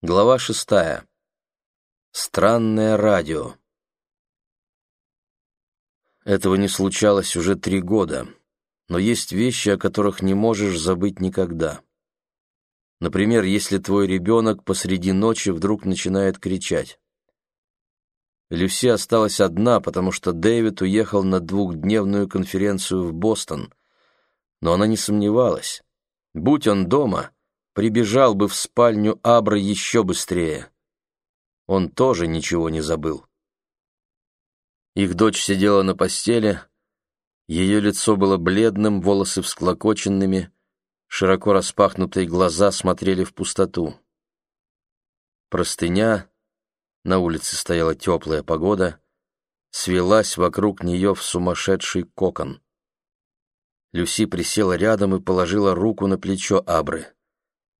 Глава шестая. Странное радио. Этого не случалось уже три года, но есть вещи, о которых не можешь забыть никогда. Например, если твой ребенок посреди ночи вдруг начинает кричать. Люси осталась одна, потому что Дэвид уехал на двухдневную конференцию в Бостон, но она не сомневалась. Будь он дома, прибежал бы в спальню Абры еще быстрее. Он тоже ничего не забыл. Их дочь сидела на постели, ее лицо было бледным, волосы всклокоченными, широко распахнутые глаза смотрели в пустоту. Простыня, на улице стояла теплая погода, свелась вокруг нее в сумасшедший кокон. Люси присела рядом и положила руку на плечо Абры.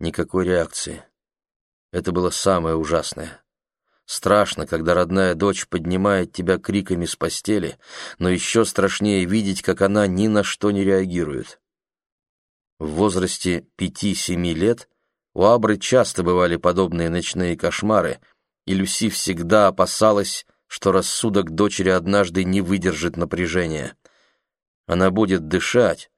Никакой реакции. Это было самое ужасное. Страшно, когда родная дочь поднимает тебя криками с постели, но еще страшнее видеть, как она ни на что не реагирует. В возрасте пяти-семи лет у Абры часто бывали подобные ночные кошмары, и Люси всегда опасалась, что рассудок дочери однажды не выдержит напряжения. Она будет дышать,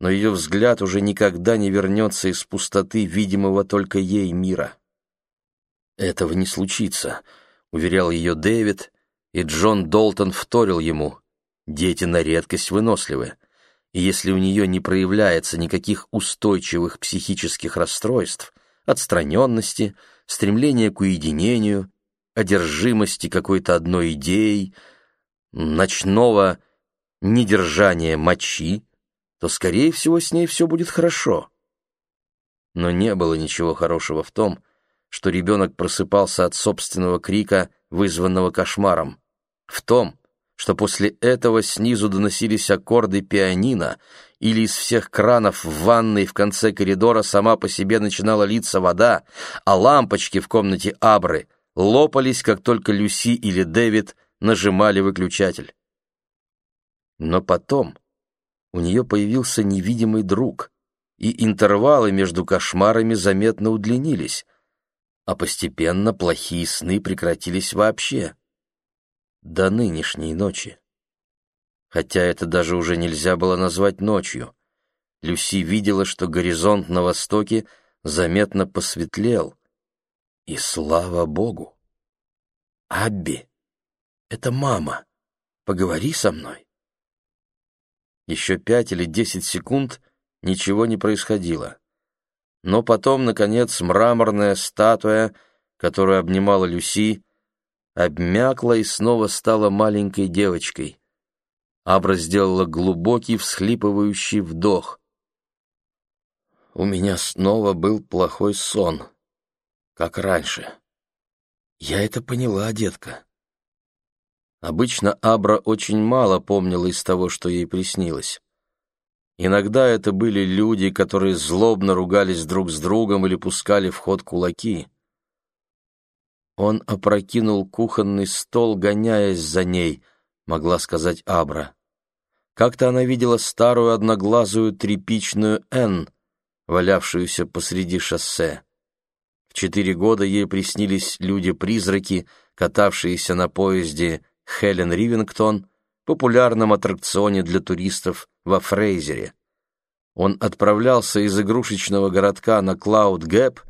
но ее взгляд уже никогда не вернется из пустоты, видимого только ей мира. «Этого не случится», — уверял ее Дэвид, и Джон Долтон вторил ему. «Дети на редкость выносливы, и если у нее не проявляется никаких устойчивых психических расстройств, отстраненности, стремления к уединению, одержимости какой-то одной идеей, ночного недержание мочи, то, скорее всего, с ней все будет хорошо. Но не было ничего хорошего в том, что ребенок просыпался от собственного крика, вызванного кошмаром. В том, что после этого снизу доносились аккорды пианино, или из всех кранов в ванной в конце коридора сама по себе начинала литься вода, а лампочки в комнате Абры лопались, как только Люси или Дэвид нажимали выключатель. Но потом у нее появился невидимый друг, и интервалы между кошмарами заметно удлинились, а постепенно плохие сны прекратились вообще. До нынешней ночи. Хотя это даже уже нельзя было назвать ночью. Люси видела, что горизонт на востоке заметно посветлел. И слава богу! Абби, это мама. Поговори со мной. Еще пять или десять секунд ничего не происходило. Но потом, наконец, мраморная статуя, которую обнимала Люси, обмякла и снова стала маленькой девочкой. Абра сделала глубокий всхлипывающий вдох. «У меня снова был плохой сон, как раньше. Я это поняла, детка. Обычно Абра очень мало помнила из того, что ей приснилось. Иногда это были люди, которые злобно ругались друг с другом или пускали в ход кулаки. Он опрокинул кухонный стол, гоняясь за ней, могла сказать Абра. Как-то она видела старую одноглазую тряпичную Энн, валявшуюся посреди шоссе. В четыре года ей приснились люди-призраки, катавшиеся на поезде Хелен Ривингтон, популярном аттракционе для туристов во Фрейзере. Он отправлялся из игрушечного городка на Клауд-Гэп,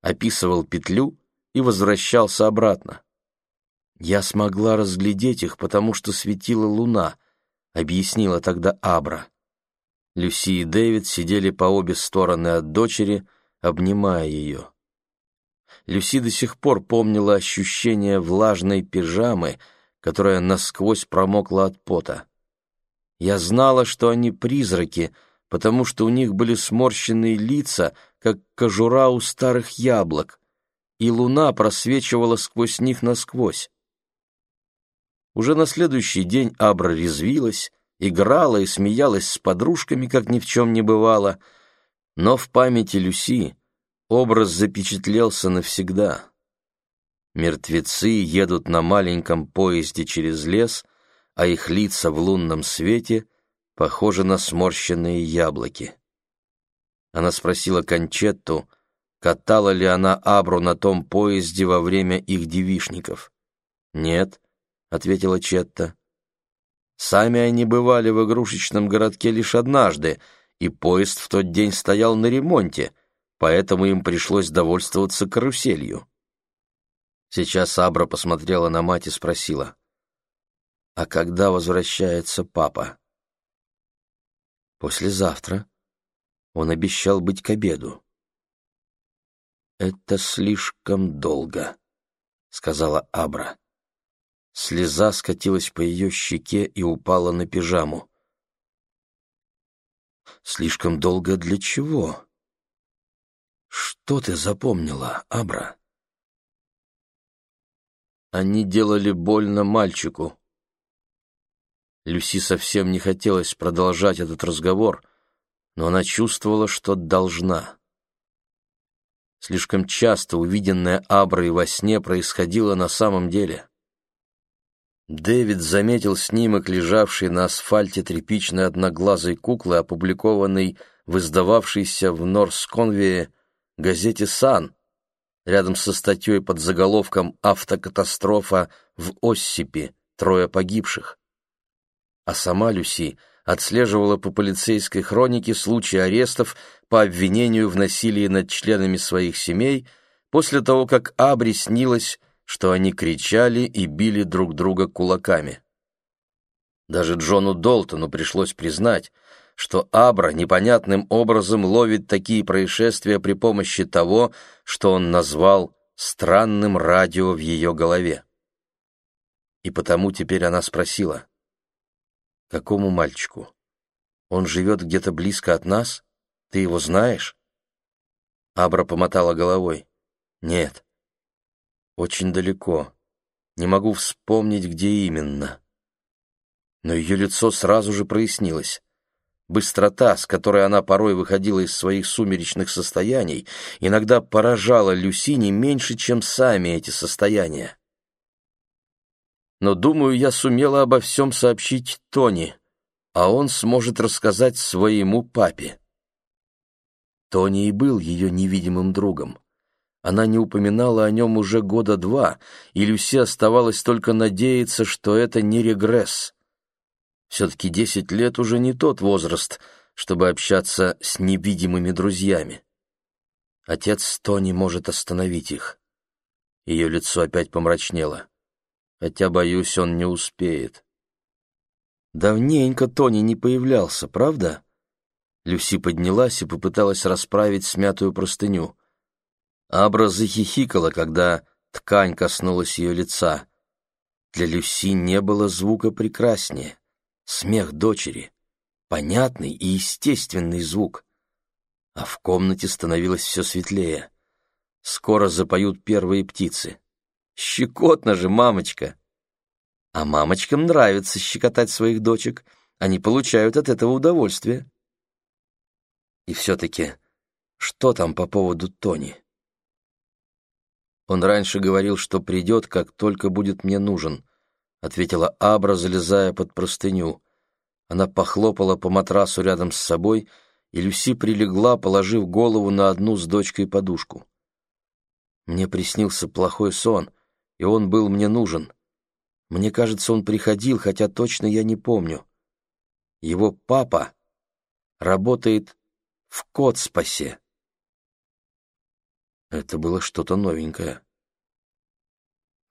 описывал петлю и возвращался обратно. «Я смогла разглядеть их, потому что светила луна», — объяснила тогда Абра. Люси и Дэвид сидели по обе стороны от дочери, обнимая ее. Люси до сих пор помнила ощущение влажной пижамы — которая насквозь промокла от пота. Я знала, что они призраки, потому что у них были сморщенные лица, как кожура у старых яблок, и луна просвечивала сквозь них насквозь. Уже на следующий день Абра резвилась, играла и смеялась с подружками, как ни в чем не бывало, но в памяти Люси образ запечатлелся навсегда. Мертвецы едут на маленьком поезде через лес, а их лица в лунном свете похожи на сморщенные яблоки. Она спросила Кончетту, катала ли она Абру на том поезде во время их девишников. «Нет», — ответила Четта. Сами они бывали в игрушечном городке лишь однажды, и поезд в тот день стоял на ремонте, поэтому им пришлось довольствоваться каруселью. Сейчас Абра посмотрела на мать и спросила, «А когда возвращается папа?» «Послезавтра. Он обещал быть к обеду». «Это слишком долго», — сказала Абра. Слеза скатилась по ее щеке и упала на пижаму. «Слишком долго для чего?» «Что ты запомнила, Абра?» Они делали больно мальчику. Люси совсем не хотелось продолжать этот разговор, но она чувствовала, что должна. Слишком часто увиденное Аброй во сне происходило на самом деле. Дэвид заметил снимок, лежавший на асфальте тряпичной одноглазой куклы, опубликованный в издававшейся в Норсконвее газете «Сан», рядом со статьей под заголовком «Автокатастрофа в Оссипи. Трое погибших». А сама Люси отслеживала по полицейской хронике случаи арестов по обвинению в насилии над членами своих семей после того, как Абри снилось, что они кричали и били друг друга кулаками. Даже Джону Долтону пришлось признать, что Абра непонятным образом ловит такие происшествия при помощи того, что он назвал странным радио в ее голове. И потому теперь она спросила, «Какому мальчику? Он живет где-то близко от нас? Ты его знаешь?» Абра помотала головой. «Нет, очень далеко. Не могу вспомнить, где именно. Но ее лицо сразу же прояснилось. Быстрота, с которой она порой выходила из своих сумеречных состояний, иногда поражала Люси не меньше, чем сами эти состояния. Но, думаю, я сумела обо всем сообщить Тони, а он сможет рассказать своему папе. Тони и был ее невидимым другом. Она не упоминала о нем уже года два, и Люси оставалось только надеяться, что это не регресс. Все-таки десять лет уже не тот возраст, чтобы общаться с невидимыми друзьями. Отец Тони может остановить их. Ее лицо опять помрачнело. Хотя, боюсь, он не успеет. Давненько Тони не появлялся, правда? Люси поднялась и попыталась расправить смятую простыню. Абра захихикала, когда ткань коснулась ее лица. Для Люси не было звука прекраснее. Смех дочери. Понятный и естественный звук. А в комнате становилось все светлее. Скоро запоют первые птицы. Щекотно же, мамочка! А мамочкам нравится щекотать своих дочек. Они получают от этого удовольствие. И все-таки, что там по поводу Тони? Он раньше говорил, что придет, как только будет мне нужен, — ответила Абра, залезая под простыню. Она похлопала по матрасу рядом с собой, и Люси прилегла, положив голову на одну с дочкой подушку. Мне приснился плохой сон, и он был мне нужен. Мне кажется, он приходил, хотя точно я не помню. Его папа работает в Котспасе. Это было что-то новенькое.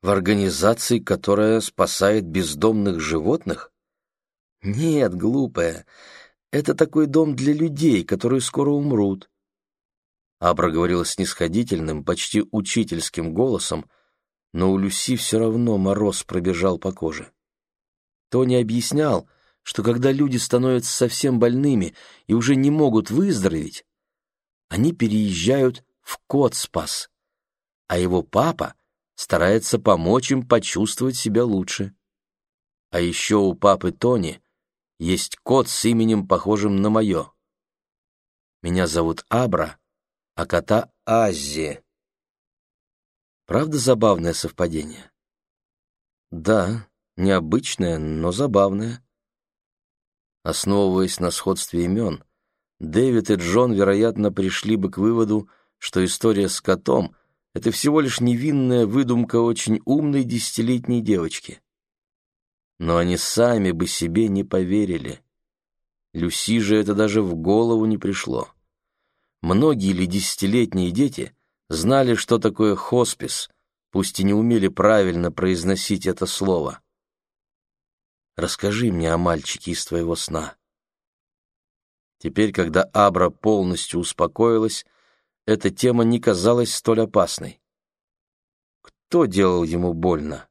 В организации, которая спасает бездомных животных? Нет, глупая. Это такой дом для людей, которые скоро умрут. Абра говорила снисходительным, почти учительским голосом, но у Люси все равно мороз пробежал по коже. Тони объяснял, что когда люди становятся совсем больными и уже не могут выздороветь, они переезжают в Котспас, а его папа старается помочь им почувствовать себя лучше. А еще у папы Тони есть кот с именем, похожим на мое. Меня зовут Абра, а кота Аззи. Правда забавное совпадение? Да, необычное, но забавное. Основываясь на сходстве имен, Дэвид и Джон, вероятно, пришли бы к выводу, что история с котом — это всего лишь невинная выдумка очень умной десятилетней девочки. Но они сами бы себе не поверили. Люси же это даже в голову не пришло. Многие ли десятилетние дети знали, что такое хоспис, пусть и не умели правильно произносить это слово. Расскажи мне о мальчике из твоего сна. Теперь, когда Абра полностью успокоилась, эта тема не казалась столь опасной. Кто делал ему больно?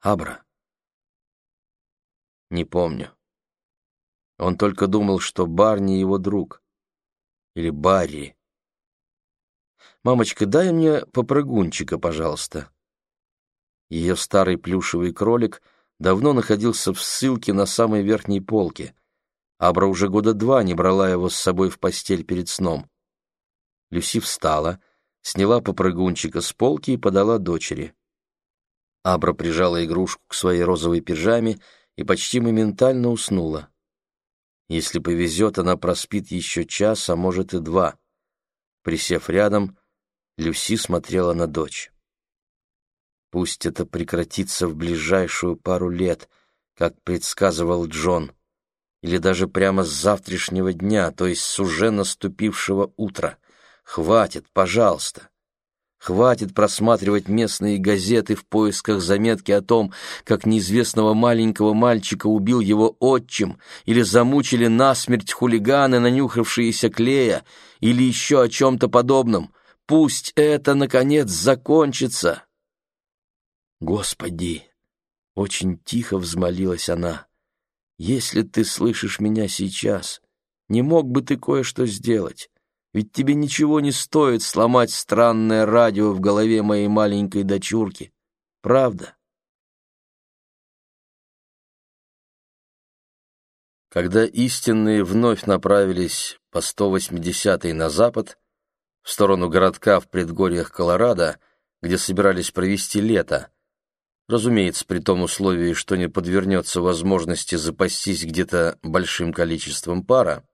Абра. Не помню. Он только думал, что Барни его друг. Или Барри. «Мамочка, дай мне попрыгунчика, пожалуйста». Ее старый плюшевый кролик давно находился в ссылке на самой верхней полке. Абра уже года два не брала его с собой в постель перед сном. Люси встала, сняла попрыгунчика с полки и подала дочери. Абра прижала игрушку к своей розовой пижаме и почти моментально уснула. Если повезет, она проспит еще час, а может и два. Присев рядом, Люси смотрела на дочь. Пусть это прекратится в ближайшую пару лет, как предсказывал Джон, или даже прямо с завтрашнего дня, то есть с уже наступившего утра. Хватит, пожалуйста. Хватит просматривать местные газеты в поисках заметки о том, как неизвестного маленького мальчика убил его отчим, или замучили насмерть хулиганы, нанюхавшиеся клея, или еще о чем-то подобном. Пусть это, наконец, закончится. Господи! Очень тихо взмолилась она. Если ты слышишь меня сейчас, не мог бы ты кое-что сделать? Ведь тебе ничего не стоит сломать странное радио в голове моей маленькой дочурки. Правда? Когда истинные вновь направились по 180-й на запад, в сторону городка в предгорьях Колорадо, где собирались провести лето. Разумеется, при том условии, что не подвернется возможности запастись где-то большим количеством пара.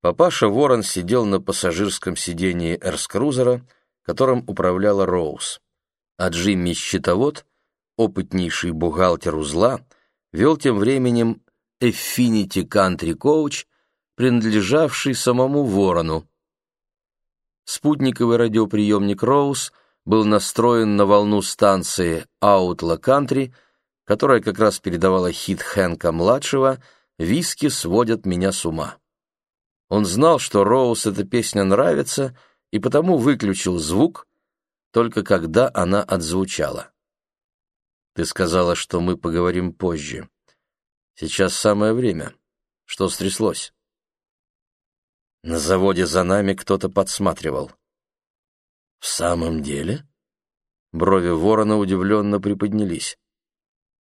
Папаша Ворон сидел на пассажирском сидении эрскрузера, которым управляла Роуз. А Джимми Щитовод, опытнейший бухгалтер узла, вел тем временем Affinity Country Coach, принадлежавший самому Ворону, Спутниковый радиоприемник Роуз был настроен на волну станции Outlaw Country, которая как раз передавала хит Хэнка-младшего «Виски сводят меня с ума». Он знал, что Роуз эта песня нравится, и потому выключил звук, только когда она отзвучала. «Ты сказала, что мы поговорим позже. Сейчас самое время. Что стряслось?» На заводе за нами кто-то подсматривал. В самом деле? Брови ворона удивленно приподнялись.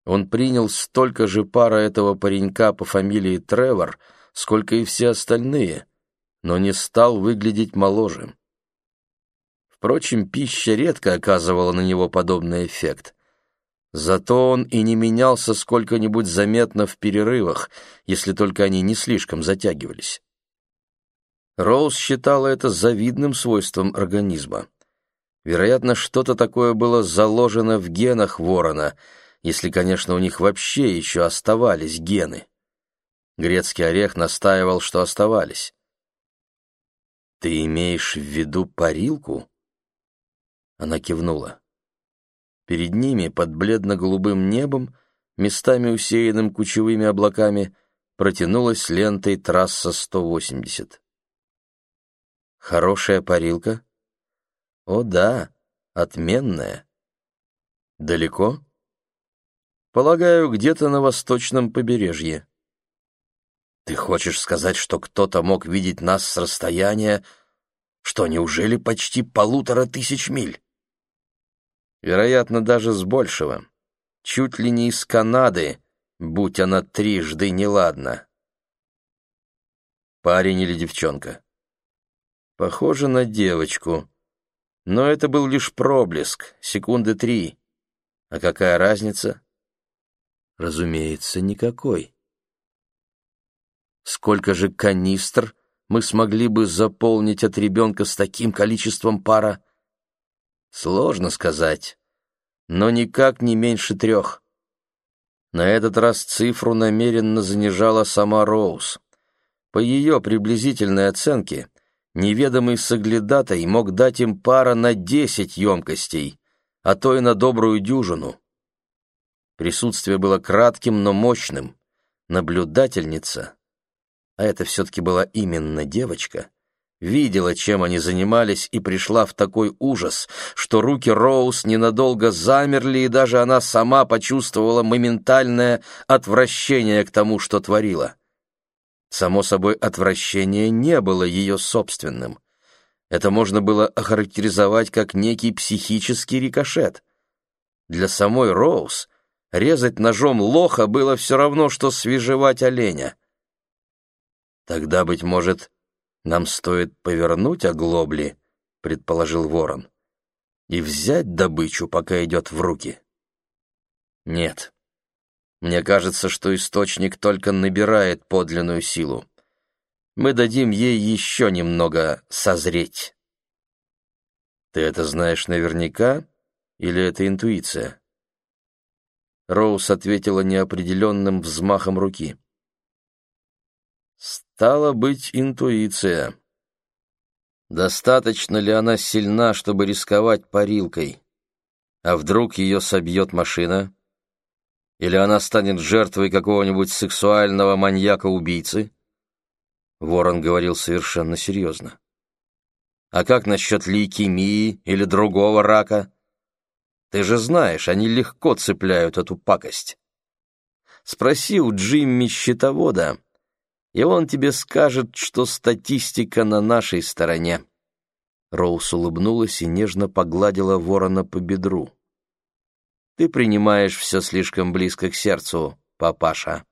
Он принял столько же пара этого паренька по фамилии Тревор, сколько и все остальные, но не стал выглядеть моложе. Впрочем, пища редко оказывала на него подобный эффект. Зато он и не менялся сколько-нибудь заметно в перерывах, если только они не слишком затягивались. Роуз считала это завидным свойством организма. Вероятно, что-то такое было заложено в генах ворона, если, конечно, у них вообще еще оставались гены. Грецкий орех настаивал, что оставались. «Ты имеешь в виду парилку?» Она кивнула. Перед ними, под бледно-голубым небом, местами усеянным кучевыми облаками, протянулась лентой трасса 180. Хорошая парилка? О да, отменная. Далеко? Полагаю, где-то на восточном побережье. Ты хочешь сказать, что кто-то мог видеть нас с расстояния, что неужели почти полутора тысяч миль? Вероятно, даже с большего. Чуть ли не из Канады, будь она трижды неладна. Парень или девчонка? Похоже на девочку. Но это был лишь проблеск, секунды три. А какая разница? Разумеется, никакой. Сколько же канистр мы смогли бы заполнить от ребенка с таким количеством пара? Сложно сказать, но никак не меньше трех. На этот раз цифру намеренно занижала сама Роуз. По ее приблизительной оценке, неведомый соглядатай мог дать им пара на десять емкостей, а то и на добрую дюжину. Присутствие было кратким, но мощным. Наблюдательница, а это все-таки была именно девочка, видела, чем они занимались, и пришла в такой ужас, что руки Роуз ненадолго замерли, и даже она сама почувствовала моментальное отвращение к тому, что творила. Само собой, отвращение не было ее собственным. Это можно было охарактеризовать как некий психический рикошет. Для самой Роуз резать ножом лоха было все равно, что свежевать оленя. Тогда, быть может, нам стоит повернуть оглобли, предположил ворон, и взять добычу, пока идет в руки. Нет. Мне кажется, что источник только набирает подлинную силу. Мы дадим ей еще немного созреть. Ты это знаешь наверняка или это интуиция? Роуз ответила неопределенным взмахом руки. Стало быть, интуиция. Достаточно ли она сильна, чтобы рисковать парилкой? А вдруг ее собьет машина? Или она станет жертвой какого-нибудь сексуального маньяка-убийцы? Ворон говорил совершенно серьезно. А как насчет лейкемии или другого рака? Ты же знаешь, они легко цепляют эту пакость. Спроси у Джимми Щитовода, и он тебе скажет, что статистика на нашей стороне». Роуз улыбнулась и нежно погладила ворона по бедру. «Ты принимаешь все слишком близко к сердцу, папаша.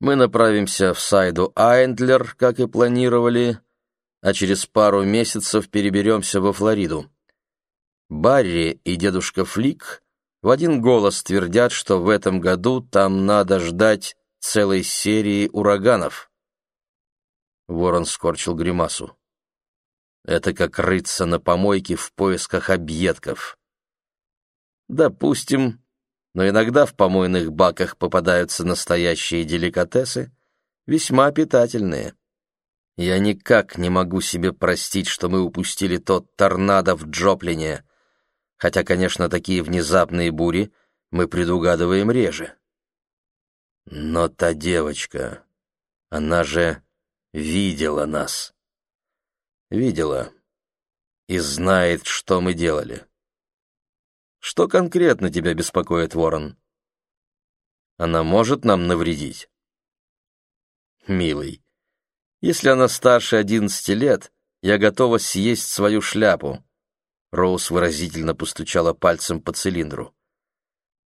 Мы направимся в Сайду Айндлер, как и планировали, а через пару месяцев переберемся во Флориду. Барри и дедушка Флик в один голос твердят, что в этом году там надо ждать целой серии ураганов. Ворон скорчил гримасу. Это как рыться на помойке в поисках объедков. Допустим, но иногда в помойных баках попадаются настоящие деликатесы, весьма питательные. Я никак не могу себе простить, что мы упустили тот торнадо в Джоплине, хотя, конечно, такие внезапные бури мы предугадываем реже. Но та девочка, она же видела нас. Видела и знает, что мы делали. Что конкретно тебя беспокоит, Ворон? Она может нам навредить? Милый, если она старше одиннадцати лет, я готова съесть свою шляпу. Роуз выразительно постучала пальцем по цилиндру.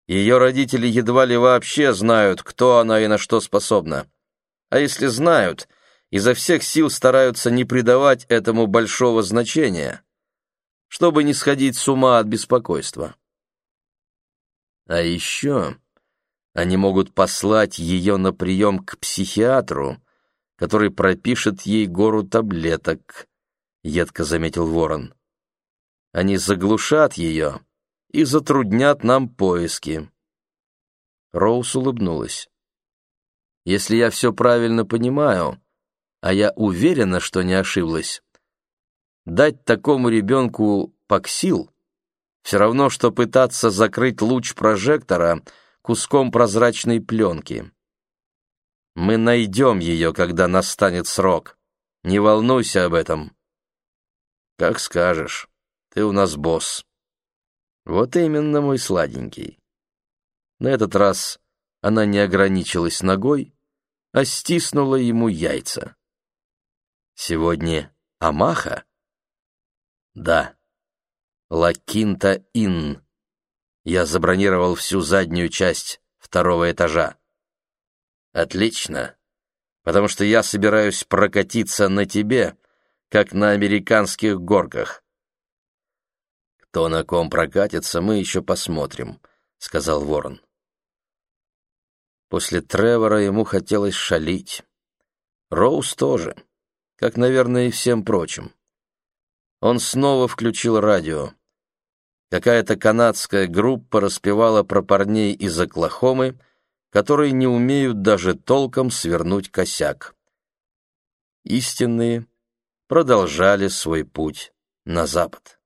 Ее родители едва ли вообще знают, кто она и на что способна. А если знают, изо всех сил стараются не придавать этому большого значения, чтобы не сходить с ума от беспокойства. А еще они могут послать ее на прием к психиатру, который пропишет ей гору таблеток, — едко заметил ворон. Они заглушат ее, и затруднят нам поиски». Роуз улыбнулась. «Если я все правильно понимаю, а я уверена, что не ошиблась, дать такому ребенку паксил все равно, что пытаться закрыть луч прожектора куском прозрачной пленки. Мы найдем ее, когда настанет срок. Не волнуйся об этом». «Как скажешь, ты у нас босс». Вот именно, мой сладенький. На этот раз она не ограничилась ногой, а стиснула ему яйца. Сегодня Амаха? Да. Лакинта Ин. Я забронировал всю заднюю часть второго этажа. Отлично, потому что я собираюсь прокатиться на тебе, как на американских горках. «Кто на ком прокатится, мы еще посмотрим», — сказал Ворон. После Тревора ему хотелось шалить. Роуз тоже. как, наверное, и всем прочим. Он снова включил радио. Какая-то канадская группа распевала про парней из Оклахомы, которые не умеют даже толком свернуть косяк. Истинные продолжали свой путь на запад.